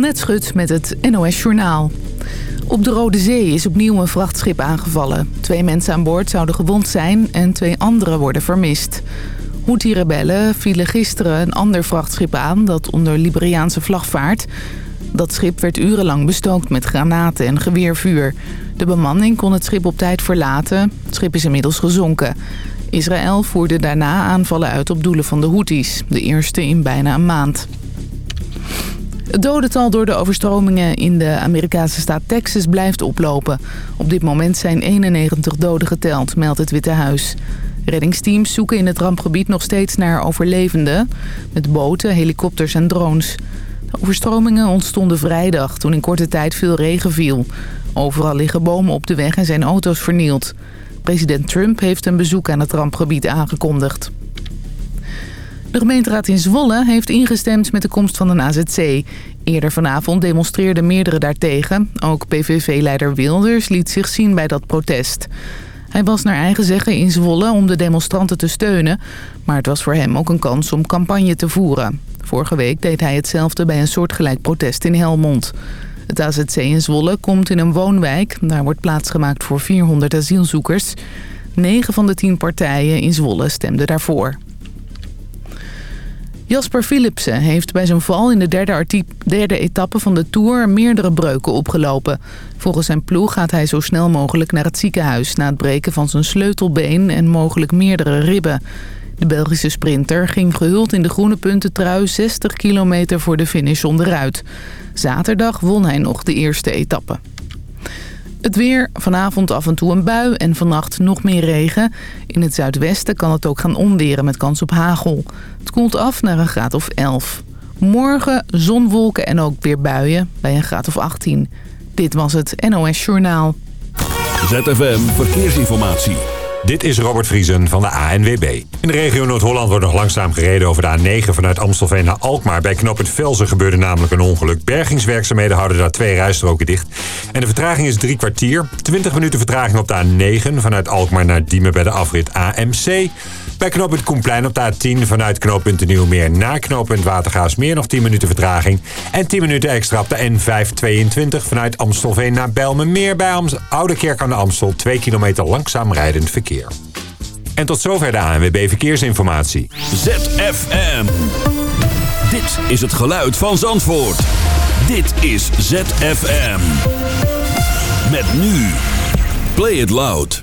Annette Schut met het NOS Journaal. Op de Rode Zee is opnieuw een vrachtschip aangevallen. Twee mensen aan boord zouden gewond zijn en twee anderen worden vermist. Houthi-rebellen vielen gisteren een ander vrachtschip aan dat onder Liberiaanse vlag vaart. Dat schip werd urenlang bestookt met granaten en geweervuur. De bemanning kon het schip op tijd verlaten. Het schip is inmiddels gezonken. Israël voerde daarna aanvallen uit op doelen van de Houthis. De eerste in bijna een maand. Het dodental door de overstromingen in de Amerikaanse staat Texas blijft oplopen. Op dit moment zijn 91 doden geteld, meldt het Witte Huis. Reddingsteams zoeken in het rampgebied nog steeds naar overlevenden... met boten, helikopters en drones. De overstromingen ontstonden vrijdag toen in korte tijd veel regen viel. Overal liggen bomen op de weg en zijn auto's vernield. President Trump heeft een bezoek aan het rampgebied aangekondigd. De gemeenteraad in Zwolle heeft ingestemd met de komst van een AZC. Eerder vanavond demonstreerden meerdere daartegen. Ook PVV-leider Wilders liet zich zien bij dat protest. Hij was naar eigen zeggen in Zwolle om de demonstranten te steunen... maar het was voor hem ook een kans om campagne te voeren. Vorige week deed hij hetzelfde bij een soortgelijk protest in Helmond. Het AZC in Zwolle komt in een woonwijk. Daar wordt plaats gemaakt voor 400 asielzoekers. 9 van de 10 partijen in Zwolle stemden daarvoor. Jasper Philipsen heeft bij zijn val in de derde, etappe van de Tour meerdere breuken opgelopen. Volgens zijn ploeg gaat hij zo snel mogelijk naar het ziekenhuis... na het breken van zijn sleutelbeen en mogelijk meerdere ribben. De Belgische sprinter ging gehuld in de groene puntentrui 60 kilometer voor de finish onderuit. Zaterdag won hij nog de eerste etappe. Het weer, vanavond af en toe een bui en vannacht nog meer regen. In het zuidwesten kan het ook gaan onweren met kans op hagel. Het koelt af naar een graad of 11. Morgen zonwolken en ook weer buien bij een graad of 18. Dit was het NOS Journaal. ZFM Verkeersinformatie. Dit is Robert Vriesen van de ANWB. In de regio Noord-Holland wordt nog langzaam gereden over de A9 vanuit Amstelveen naar Alkmaar. Bij knooppunt Velzen gebeurde namelijk een ongeluk. Bergingswerkzaamheden houden daar twee rijstroken dicht. En de vertraging is drie kwartier. 20 minuten vertraging op de A9 vanuit Alkmaar naar Diemen bij de afrit AMC. Bij knooppunt Koenplein op de A10 vanuit knooppunt Nieuwmeer naar knooppunt Watergaasmeer nog 10 minuten vertraging. En 10 minuten extra op de N522 vanuit Amstelveen naar Bijlmermeer bij Amst Oude Kerk aan de Amstel. 2 kilometer langzaam rijdend verkeer. En tot zover de ANWB Verkeersinformatie. ZFM. Dit is het geluid van Zandvoort. Dit is ZFM. Met nu. Play it loud.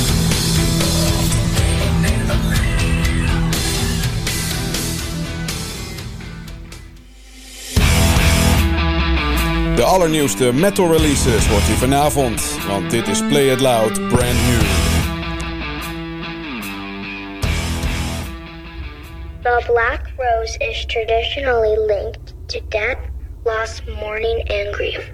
De allernieuwste metal releases hoort u vanavond, want dit is Play It Loud Brand New. The black rose is traditionally linked to death, loss, mourning, and grief.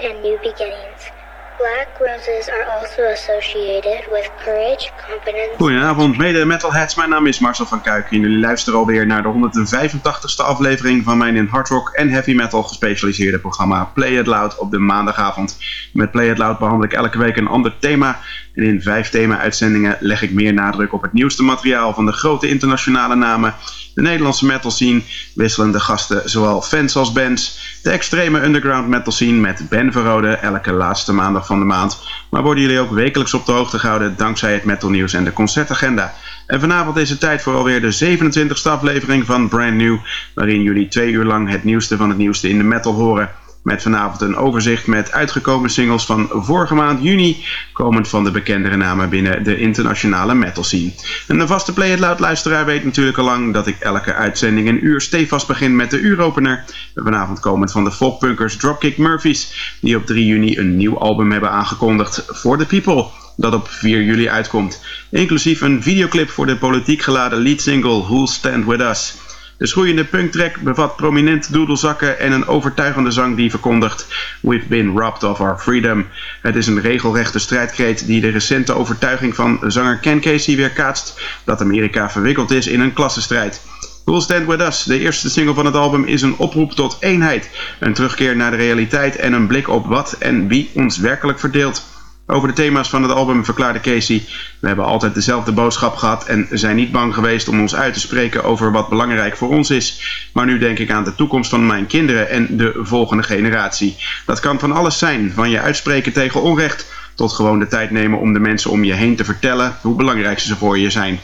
And new beginnings. Black roses are also associated with courage, Goedenavond, mede metalheads. Mijn naam is Marcel van Kuik en jullie luisteren alweer naar de 185ste aflevering van mijn in hard rock en heavy metal gespecialiseerde programma Play It Loud op de maandagavond. Met Play It Loud behandel ik elke week een ander thema en in vijf thema-uitzendingen leg ik meer nadruk op het nieuwste materiaal van de grote internationale namen, de Nederlandse metal scene, wisselende gasten zowel fans als bands, de extreme underground metal scene met Ben Verrode elke laatste maandag van de maand, maar worden jullie ook wekelijks op de hoogte gehouden dankzij het metal nieuws en de concertagenda. En vanavond is het tijd voor alweer de 27e aflevering van Brand New, waarin jullie twee uur lang het nieuwste van het nieuwste in de metal horen. Met vanavond een overzicht met uitgekomen singles van vorige maand juni, komend van de bekendere namen binnen de internationale metal scene. En de vaste Play It Loud luisteraar weet natuurlijk al lang dat ik elke uitzending een uur stevast begin met de uuropener. En vanavond komend van de folkpunkers Dropkick Murphys, die op 3 juni een nieuw album hebben aangekondigd, For The People dat op 4 juli uitkomt. Inclusief een videoclip voor de politiek geladen leadsingle Who'll Stand With Us. De schroeiende punktrack bevat prominent doedelzakken en een overtuigende zang die verkondigt We've been robbed of our freedom. Het is een regelrechte strijdkreet die de recente overtuiging van zanger Ken Casey weerkaatst dat Amerika verwikkeld is in een klassenstrijd. Who'll Stand With Us, de eerste single van het album, is een oproep tot eenheid. Een terugkeer naar de realiteit en een blik op wat en wie ons werkelijk verdeelt. Over de thema's van het album verklaarde Casey: We hebben altijd dezelfde boodschap gehad en zijn niet bang geweest om ons uit te spreken over wat belangrijk voor ons is. Maar nu denk ik aan de toekomst van mijn kinderen en de volgende generatie. Dat kan van alles zijn, van je uitspreken tegen onrecht tot gewoon de tijd nemen om de mensen om je heen te vertellen hoe belangrijk ze voor je zijn.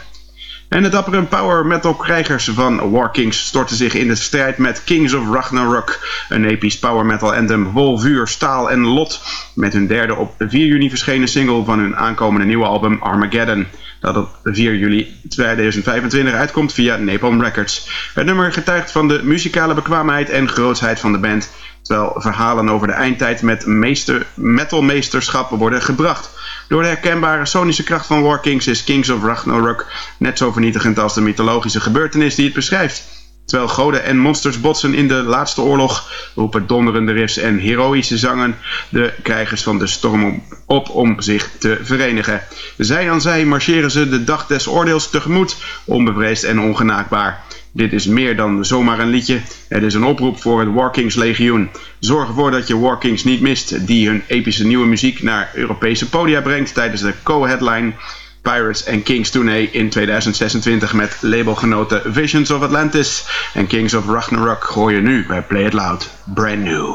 En de dappere power metal krijgers van War Kings storten zich in de strijd met Kings of Ragnarok. Een episch power metal anthem vol vuur, staal en lot. Met hun derde op 4 juni verschenen single van hun aankomende nieuwe album Armageddon. Dat op 4 juli 2025 uitkomt via Napalm Records. Het nummer getuigt van de muzikale bekwaamheid en grootsheid van de band. Terwijl verhalen over de eindtijd met meester, metalmeesterschap worden gebracht. Door de herkenbare sonische kracht van War Kings is Kings of Ragnarok net zo vernietigend als de mythologische gebeurtenis die het beschrijft. Terwijl goden en monsters botsen in de laatste oorlog, roepen donderende riffs en heroïsche zangen de krijgers van de storm op om zich te verenigen. Zij aan zij marcheren ze de dag des oordeels tegemoet, onbevreesd en ongenaakbaar. Dit is meer dan zomaar een liedje. Het is een oproep voor het Warkings Legioen. Zorg ervoor dat je Warkings niet mist, die hun epische nieuwe muziek naar Europese podia brengt tijdens de co-headline Pirates and Kings tournee in 2026 met labelgenoten Visions of Atlantis en Kings of Ragnarok gooi je nu bij Play It Loud. Brand new.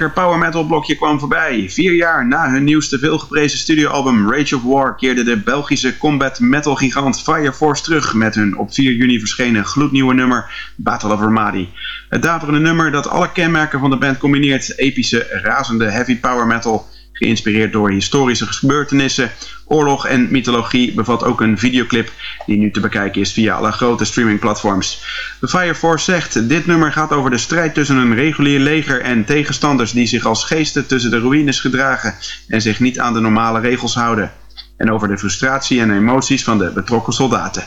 Lekker power metal blokje kwam voorbij. Vier jaar na hun nieuwste veelgeprezen studioalbum Rage of War keerde de Belgische combat metal gigant Fire Force terug met hun op 4 juni verschenen gloednieuwe nummer Battle of Ramadi. Het daverende nummer dat alle kenmerken van de band combineert, epische, razende heavy power metal, geïnspireerd door historische gebeurtenissen, oorlog en mythologie, bevat ook een videoclip die nu te bekijken is via alle grote streamingplatforms. De Fire Force zegt, dit nummer gaat over de strijd tussen een regulier leger en tegenstanders die zich als geesten tussen de ruïnes gedragen en zich niet aan de normale regels houden. En over de frustratie en emoties van de betrokken soldaten.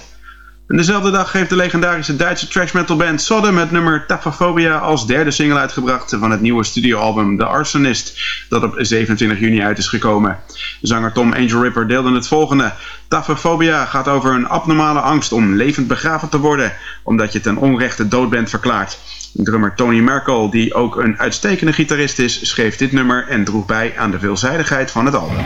En dezelfde dag heeft de legendarische Duitse thrash metal band Sodom het nummer Taphophobia als derde single uitgebracht van het nieuwe studioalbum The Arsonist, dat op 27 juni uit is gekomen. Zanger Tom Angel Ripper deelde het volgende. Taphophobia gaat over een abnormale angst om levend begraven te worden, omdat je ten onrechte dood bent verklaard. Drummer Tony Merkel, die ook een uitstekende gitarist is, schreef dit nummer en droeg bij aan de veelzijdigheid van het album.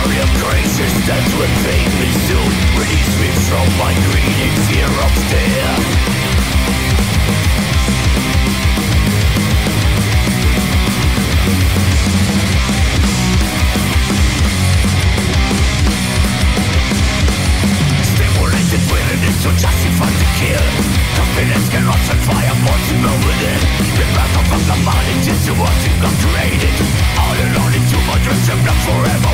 Gracious that would make me soon Release me from my greedy fear of death Feelings cannot satisfy a fire wants to move with it The back of the mind it is the words you have created All alone in too much rest and not forever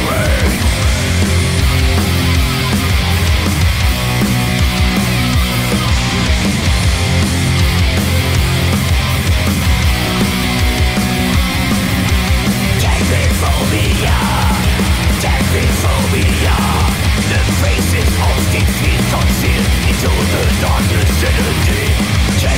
The Faces of defeat concealed into the darkness and the deep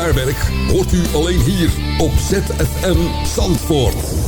hardere gitaarwerk hoort u alleen hier op ZFM Zandvoort.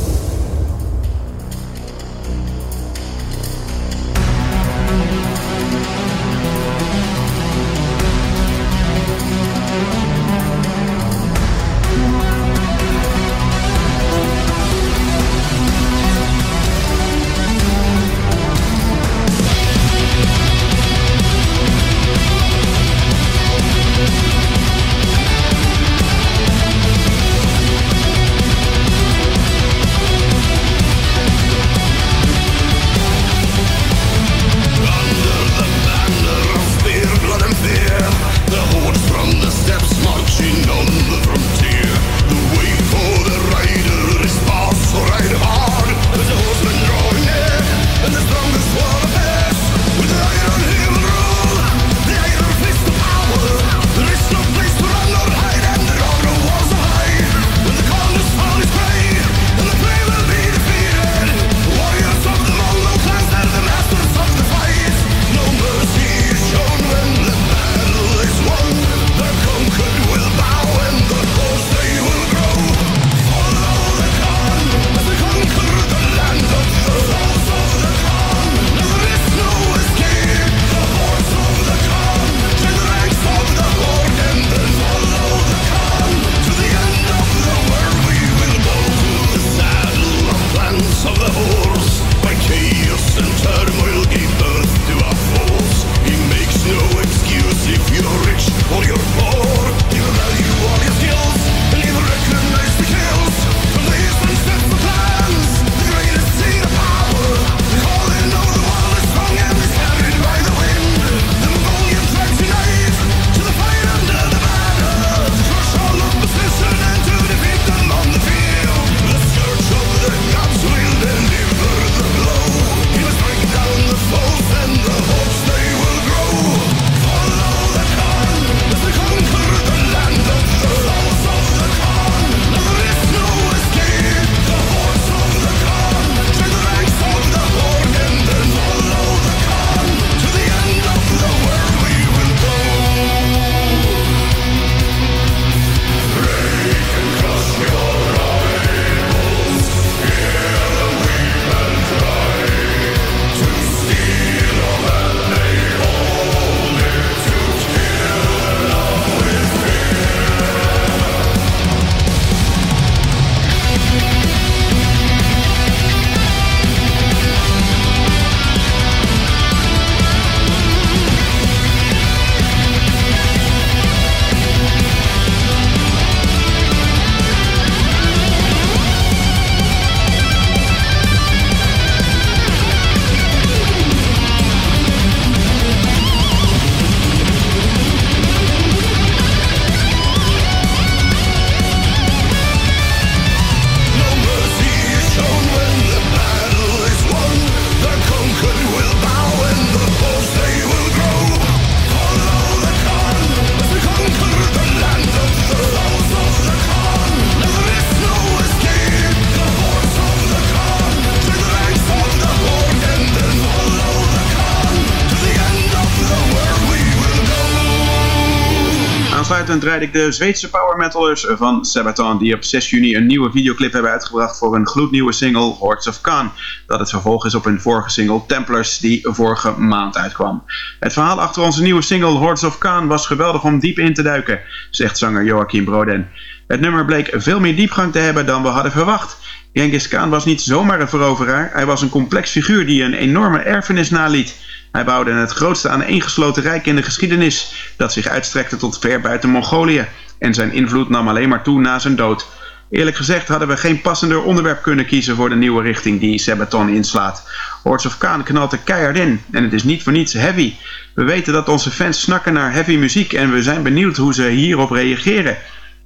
Afsluitend rijd ik de Zweedse power metalers van Sabaton... die op 6 juni een nieuwe videoclip hebben uitgebracht voor een gloednieuwe single Hordes of Khan. Dat het vervolg is op hun vorige single Templars die vorige maand uitkwam. Het verhaal achter onze nieuwe single Hordes of Khan was geweldig om diep in te duiken, zegt zanger Joachim Broden. Het nummer bleek veel meer diepgang te hebben dan we hadden verwacht... Genghis Khan was niet zomaar een veroveraar, hij was een complex figuur die een enorme erfenis naliet. Hij bouwde het grootste aaneengesloten rijk in de geschiedenis, dat zich uitstrekte tot ver buiten Mongolië. En zijn invloed nam alleen maar toe na zijn dood. Eerlijk gezegd hadden we geen passender onderwerp kunnen kiezen voor de nieuwe richting die Sabaton inslaat. Hordes of Khan knalt er keihard in en het is niet voor niets heavy. We weten dat onze fans snakken naar heavy muziek en we zijn benieuwd hoe ze hierop reageren.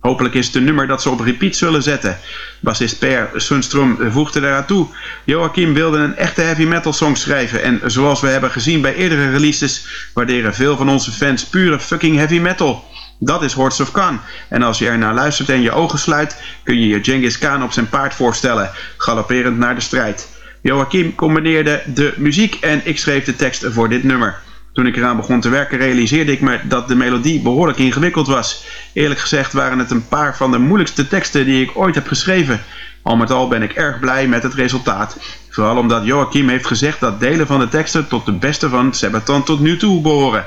Hopelijk is het een nummer dat ze op repeat zullen zetten. Bassist Per Sundström voegde daaraan toe. Joachim wilde een echte heavy metal song schrijven. En zoals we hebben gezien bij eerdere releases... waarderen veel van onze fans pure fucking heavy metal. Dat is Hordes of Khan. En als je er naar luistert en je ogen sluit... kun je je Genghis Khan op zijn paard voorstellen. Galopperend naar de strijd. Joachim combineerde de muziek en ik schreef de tekst voor dit nummer. Toen ik eraan begon te werken realiseerde ik me dat de melodie behoorlijk ingewikkeld was. Eerlijk gezegd waren het een paar van de moeilijkste teksten die ik ooit heb geschreven. Al met al ben ik erg blij met het resultaat. Vooral omdat Joachim heeft gezegd dat delen van de teksten tot de beste van Sabaton tot nu toe behoren.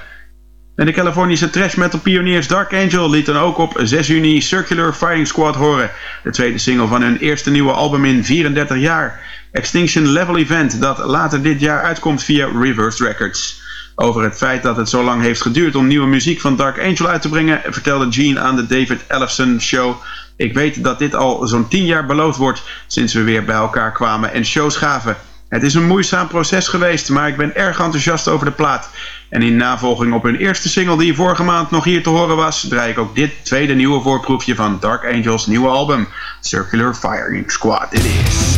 En de Californische trash metal pioniers Dark Angel liet dan ook op 6 juni Circular Firing Squad horen. De tweede single van hun eerste nieuwe album in 34 jaar. Extinction Level Event dat later dit jaar uitkomt via Reversed Records. Over het feit dat het zo lang heeft geduurd om nieuwe muziek van Dark Angel uit te brengen, vertelde Gene aan de David Ellefson Show. Ik weet dat dit al zo'n 10 jaar beloofd wordt sinds we weer bij elkaar kwamen en shows gaven. Het is een moeizaam proces geweest, maar ik ben erg enthousiast over de plaat. En in navolging op hun eerste single die vorige maand nog hier te horen was, draai ik ook dit tweede nieuwe voorproefje van Dark Angels nieuwe album, Circular Firing Squad. It is.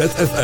ZFM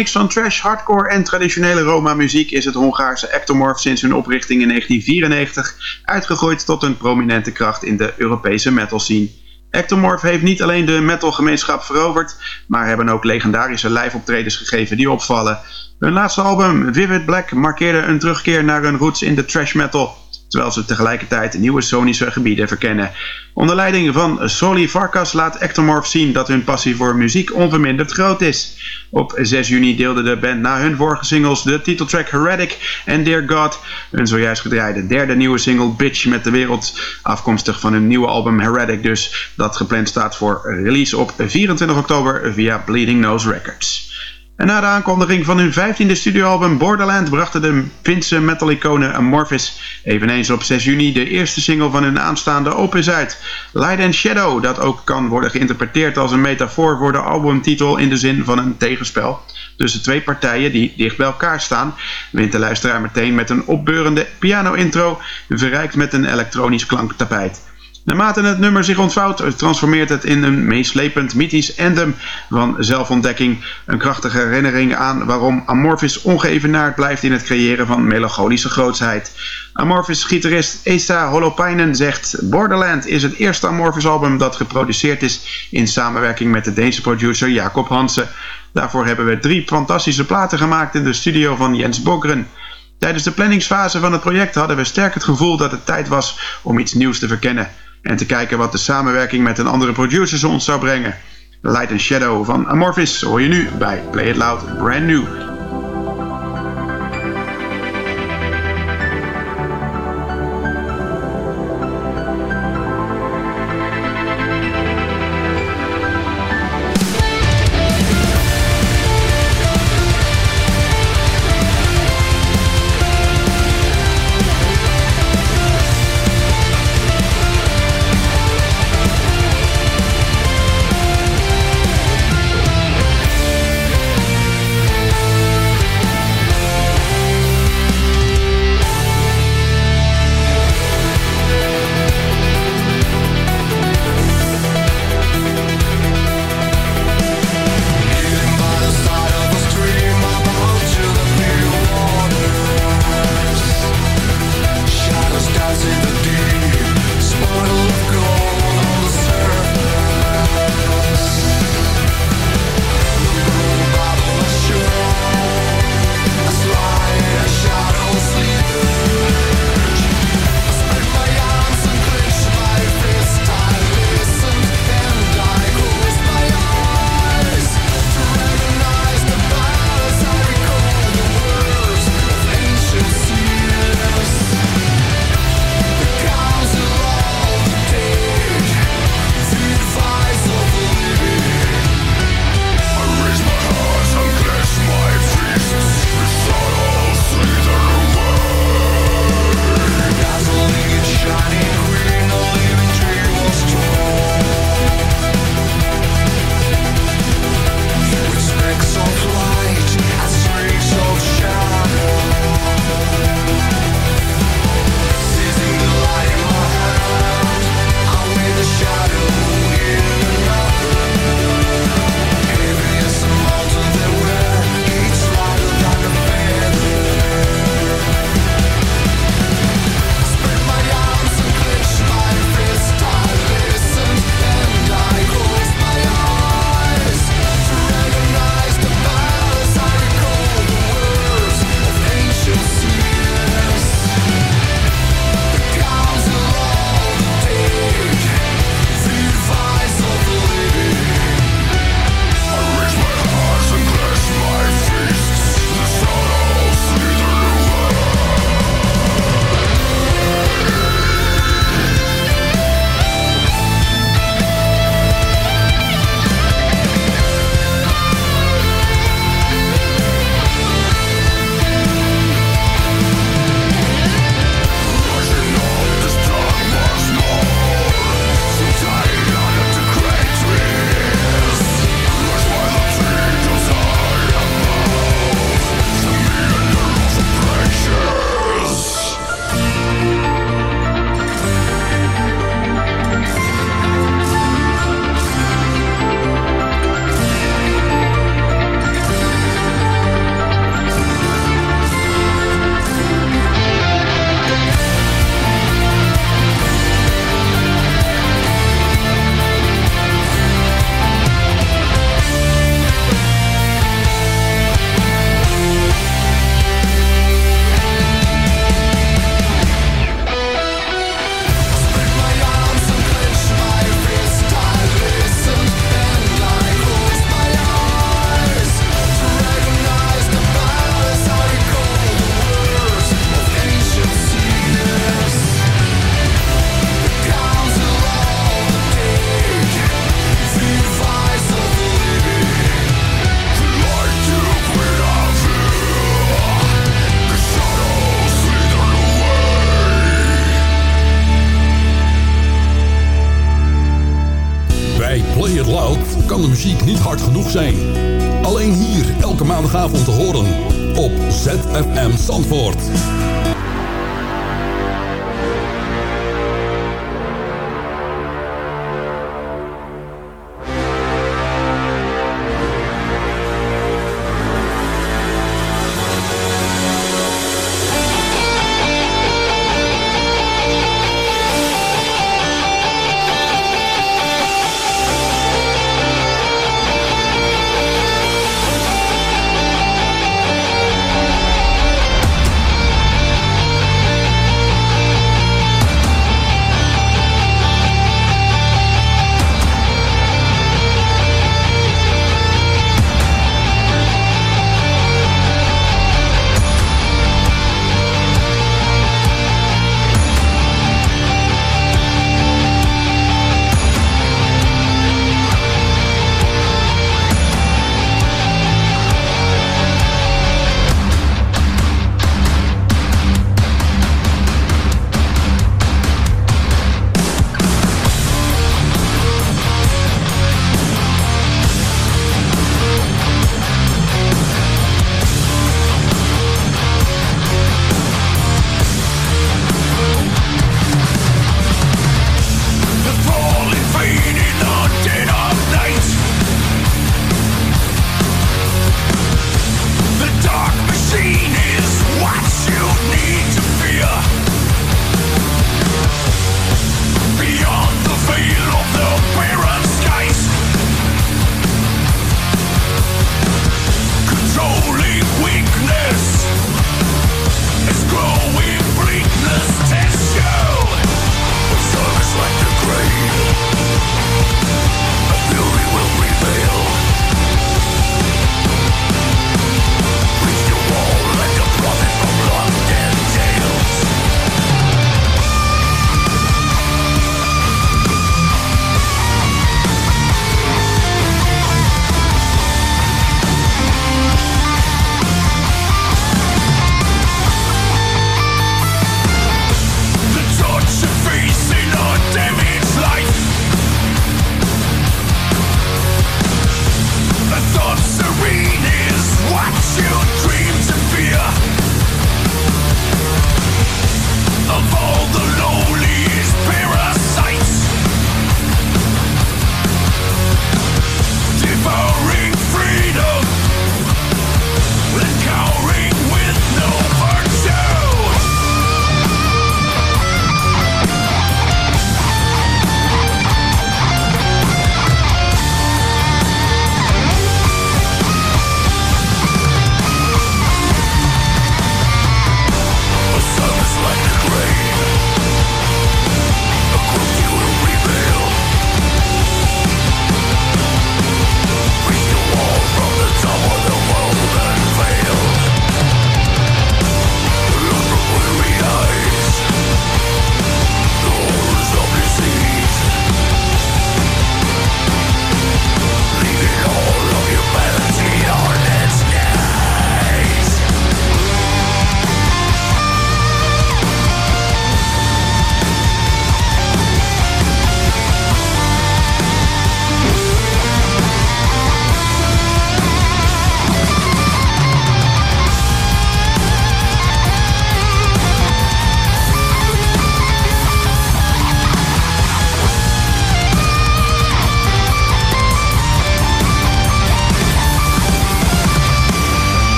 mix van trash, hardcore en traditionele Roma-muziek is het Hongaarse Ectomorph sinds hun oprichting in 1994 uitgegroeid tot een prominente kracht in de Europese metal scene. Ectomorph heeft niet alleen de metalgemeenschap veroverd, maar hebben ook legendarische live-optredens gegeven die opvallen. Hun laatste album, Vivid Black, markeerde een terugkeer naar hun roots in de trash metal, terwijl ze tegelijkertijd nieuwe sonische gebieden verkennen. Onder leiding van Soli Varkas laat Ectomorph zien dat hun passie voor muziek onverminderd groot is. Op 6 juni deelde de band na hun vorige singles de titeltrack Heretic en Dear God, hun zojuist gedraaide derde nieuwe single Bitch met de wereld, afkomstig van hun nieuwe album Heretic dus, dat gepland staat voor release op 24 oktober via Bleeding Nose Records. En na de aankondiging van hun vijftiende studioalbum Borderland brachten de Finse metal-iconen Amorphis eveneens op 6 juni de eerste single van hun aanstaande opus uit, Light and Shadow, dat ook kan worden geïnterpreteerd als een metafoor voor de albumtitel in de zin van een tegenspel tussen twee partijen die dicht bij elkaar staan, wint de luisteraar meteen met een opbeurende piano-intro, verrijkt met een elektronisch klanktapijt. Naarmate het nummer zich ontvouwt, transformeert het in een meeslepend mythisch anthem van zelfontdekking. Een krachtige herinnering aan waarom Amorphis ongeëvenaard blijft in het creëren van melancholische grootsheid. Amorphis gitarist Esa Holopainen zegt... Borderland is het eerste Amorphis album dat geproduceerd is in samenwerking met de Deense producer Jacob Hansen. Daarvoor hebben we drie fantastische platen gemaakt in de studio van Jens Bogren. Tijdens de planningsfase van het project hadden we sterk het gevoel dat het tijd was om iets nieuws te verkennen en te kijken wat de samenwerking met een andere producer ons zou brengen. Light and Shadow van Amorphis hoor je nu bij Play It Loud Brand New.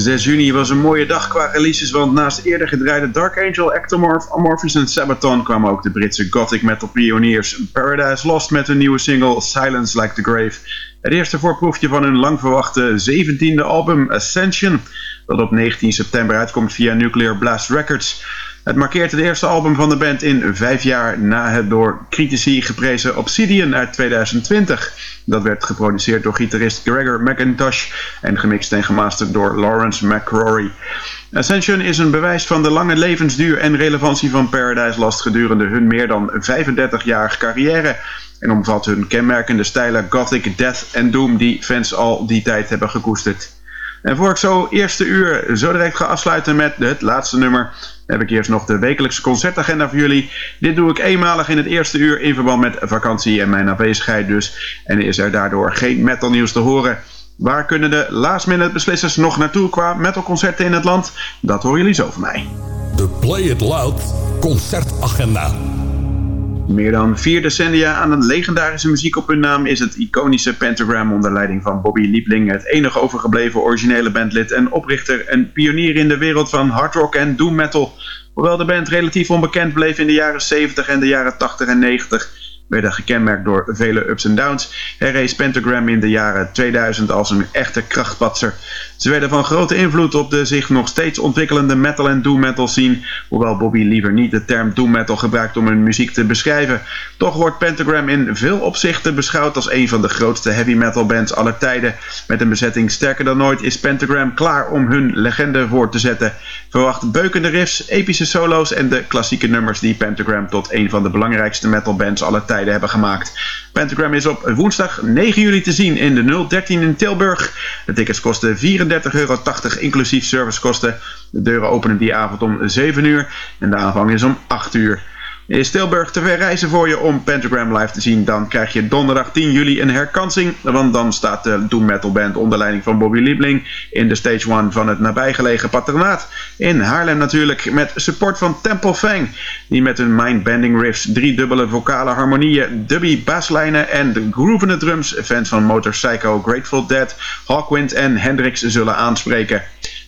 6 juni was een mooie dag qua releases, want naast eerder gedraaide Dark Angel, Ectomorph, Amorphis en Sabaton kwamen ook de Britse gothic metal pioniers Paradise Lost met hun nieuwe single Silence Like the Grave. Het eerste voorproefje van hun lang verwachte 17e album Ascension, dat op 19 september uitkomt via Nuclear Blast Records. Het markeert het eerste album van de band in vijf jaar na het door critici geprezen Obsidian uit 2020. Dat werd geproduceerd door gitarist Gregor McIntosh en gemixt en gemasterd door Lawrence McCrory. Ascension is een bewijs van de lange levensduur en relevantie van Paradise Lost gedurende hun meer dan 35-jarige carrière en omvat hun kenmerkende stijlen gothic, death en doom die fans al die tijd hebben gekoesterd. En voor ik zo eerste uur zo direct ga afsluiten met het laatste nummer, heb ik eerst nog de wekelijkse concertagenda voor jullie. Dit doe ik eenmalig in het eerste uur in verband met vakantie en mijn afwezigheid dus. En is er daardoor geen metal nieuws te horen. Waar kunnen de last minute beslissers nog naartoe qua metalconcerten in het land? Dat horen jullie zo van mij. De Play It Loud concertagenda. Meer dan vier decennia aan een legendarische muziek op hun naam is het iconische Pentagram onder leiding van Bobby Liebling het enige overgebleven originele bandlid en oprichter en pionier in de wereld van hard rock en doom metal. Hoewel de band relatief onbekend bleef in de jaren 70 en de jaren 80 en 90, werden gekenmerkt door vele ups en downs, herrees Pentagram in de jaren 2000 als een echte krachtpatser. Ze werden van grote invloed op de zich nog steeds ontwikkelende metal en doom metal scene, hoewel Bobby liever niet de term doom metal gebruikt om hun muziek te beschrijven. Toch wordt Pentagram in veel opzichten beschouwd als een van de grootste heavy metal bands aller tijden. Met een bezetting sterker dan ooit is Pentagram klaar om hun legende voort te zetten. Verwacht beukende riffs, epische solo's en de klassieke nummers die Pentagram tot een van de belangrijkste metal bands aller tijden hebben gemaakt. Pentagram is op woensdag 9 juli te zien in de 013 in Tilburg. De tickets kosten 34,80 euro inclusief servicekosten. De deuren openen die avond om 7 uur en de aanvang is om 8 uur. Is Tilburg te ver reizen voor je om Pentagram live te zien, dan krijg je donderdag 10 juli een herkansing. Want dan staat de Doom Metal Band onder leiding van Bobby Liebling in de Stage 1 van het nabijgelegen patronaat. In Haarlem natuurlijk met support van Temple Fang. Die met hun mindbending riffs, drie dubbele vocale harmonieën, dubby basslijnen en de groovende drums fans van Motor Psycho, Grateful Dead, Hawkwind en Hendrix zullen aanspreken.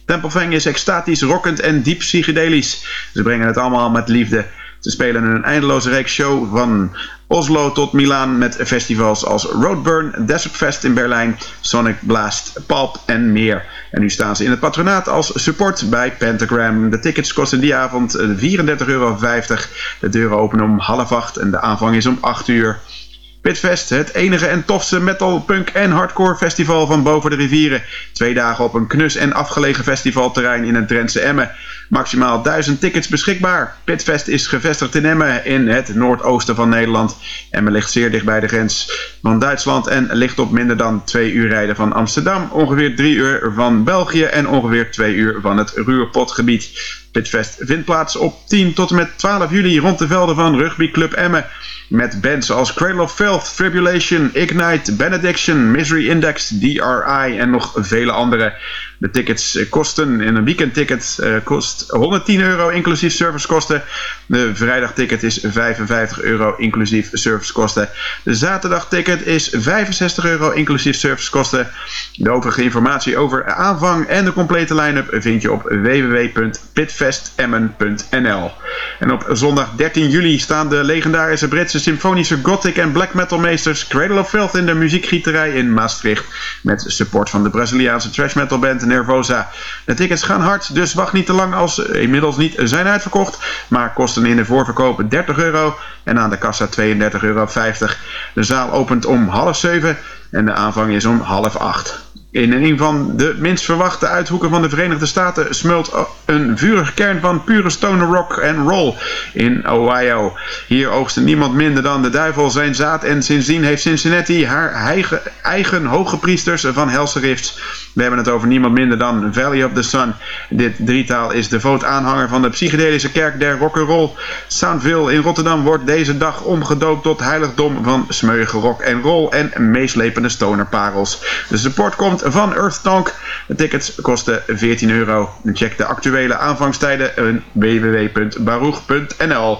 Temple Fang is extatisch, rockend en diep psychedelisch. Ze brengen het allemaal met liefde. Ze spelen een eindeloze reeks show van Oslo tot Milaan met festivals als Roadburn, Desert Fest in Berlijn, Sonic Blast, Pulp en meer. En nu staan ze in het patronaat als support bij Pentagram. De tickets kosten die avond 34,50 euro. De deuren openen om half acht en de aanvang is om 8 uur. Pitfest, het enige en tofste metal, punk en hardcore festival van boven de rivieren. Twee dagen op een knus en afgelegen festivalterrein in het Drentse Emmen. Maximaal 1000 tickets beschikbaar. Pitfest is gevestigd in Emmen in het noordoosten van Nederland. Emmen ligt zeer dicht bij de grens van Duitsland en ligt op minder dan 2 uur rijden van Amsterdam. Ongeveer 3 uur van België en ongeveer 2 uur van het Ruhrpotgebied. Pitfest vindt plaats op 10 tot en met 12 juli rond de velden van rugbyclub Emmen. Met bands als Cradle of Filth, Tribulation, Ignite, Benediction, Misery Index, DRI en nog vele andere. De tickets kosten, in een weekendticket uh, kost 110 euro inclusief servicekosten. De vrijdagticket is 55 euro inclusief servicekosten. De zaterdagticket is 65 euro inclusief servicekosten. De overige informatie over aanvang en de complete line-up vind je op www.pitfestemmen.nl. En op zondag 13 juli staan de legendarische Britse symfonische gothic en black metal meesters Cradle of Filth in de muziekgieterij in Maastricht. Met support van de Braziliaanse trash metal band Nervosa. De tickets gaan hard, dus wacht niet te lang als ze inmiddels niet zijn uitverkocht. Maar kosten in de voorverkoop 30 euro en aan de kassa 32,50 euro. De zaal opent om half zeven en de aanvang is om half acht. In een van de minst verwachte uithoeken van de Verenigde Staten smult een vurige kern van pure stoner rock en roll in Ohio. Hier oogste niemand minder dan de duivel zijn zaad en sindsdien heeft Cincinnati haar eigen, eigen hoge priesters van helse rifts. We hebben het over niemand minder dan Valley of the Sun. Dit drietal is de voot aanhanger van de psychedelische kerk der rock'n'roll. Soundville in Rotterdam wordt deze dag omgedoopt tot heiligdom van smeuïge rock en roll en meeslepende stonerparels. De support komt van Earth Tank. De tickets kosten 14 euro. Check de actuele aanvangstijden op www.baruch.nl.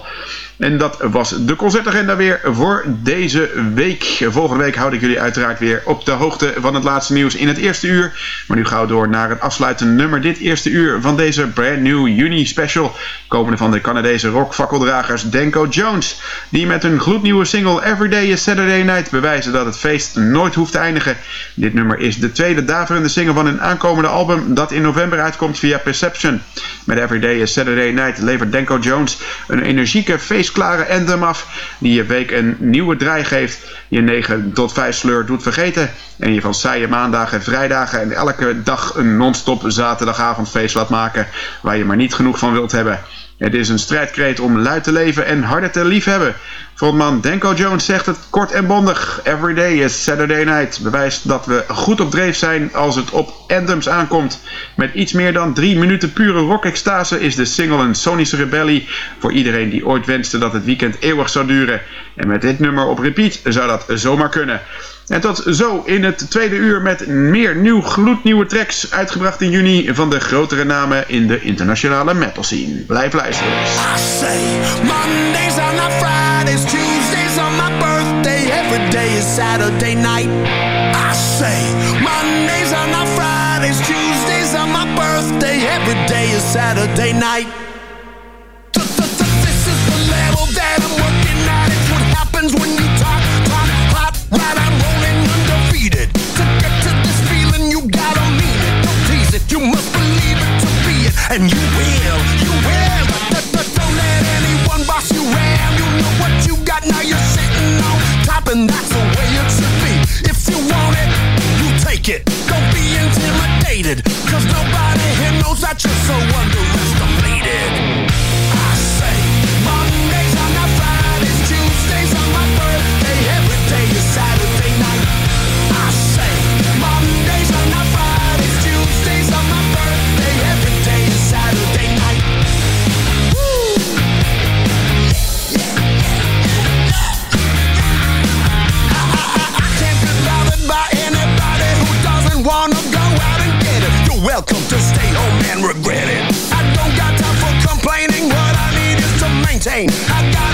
En dat was de concertagenda weer voor deze week. Volgende week houd ik jullie uiteraard weer op de hoogte van het laatste nieuws in het eerste uur. Maar nu gauw door naar het afsluitende nummer dit eerste uur van deze brand new juni special. Komende van de Canadese rockfakkeldragers Denko Jones. Die met hun gloednieuwe single Everyday is Saturday Night bewijzen dat het feest nooit hoeft te eindigen. Dit nummer is de tweede daverende single van hun aankomende album dat in november uitkomt via Perception. Met Everyday is Saturday Night levert Denko Jones een energieke, feestklare anthem af die je week een nieuwe draai geeft, je 9 tot 5 sleur doet vergeten en je van saaie maandagen, vrijdagen en elke dag een non-stop zaterdagavondfeest laat maken waar je maar niet genoeg van wilt hebben. Het is een strijdkreet om luid te leven en harder te liefhebben. Frontman Denko Jones zegt het kort en bondig. Every day is Saturday night. Bewijst dat we goed op dreef zijn als het op anthems aankomt. Met iets meer dan drie minuten pure rock-extase is de single een sonische rebellie voor iedereen die ooit wenste dat het weekend eeuwig zou duren. En met dit nummer op repeat zou dat zomaar kunnen. En tot zo in het tweede uur met meer nieuw gloednieuwe tracks uitgebracht in juni van de grotere namen in de internationale metal scene. Blijf luisteren. I say are Tuesdays are my birthday, every day is Saturday night. I say are Tuesdays are my birthday, every day is Saturday night. This is the level that I'm working at. It's what happens when you talk, talk hot, right? Must believe it to be it, and you will, you will. But, but don't let anyone boss you around. You know what you got now. You're sitting on top, and that's the way it should be. If you want it, you take it. Don't be intimidated, cause nobody here knows that you're so underestimated. Welcome to stay home and regret it. I don't got time for complaining. What I need is to maintain. I got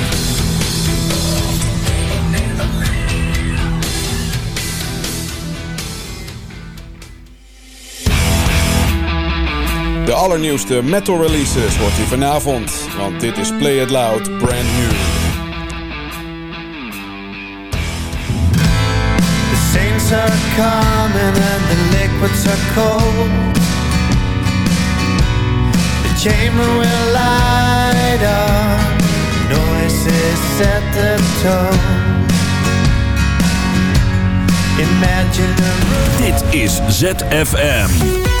De allernieuwste metal releases hoort u vanavond, want dit is Play It Loud brand new. The saints are coming and the liquids are cold. The chamber will light up, noises set the tone. Imagine a Dit is ZFM.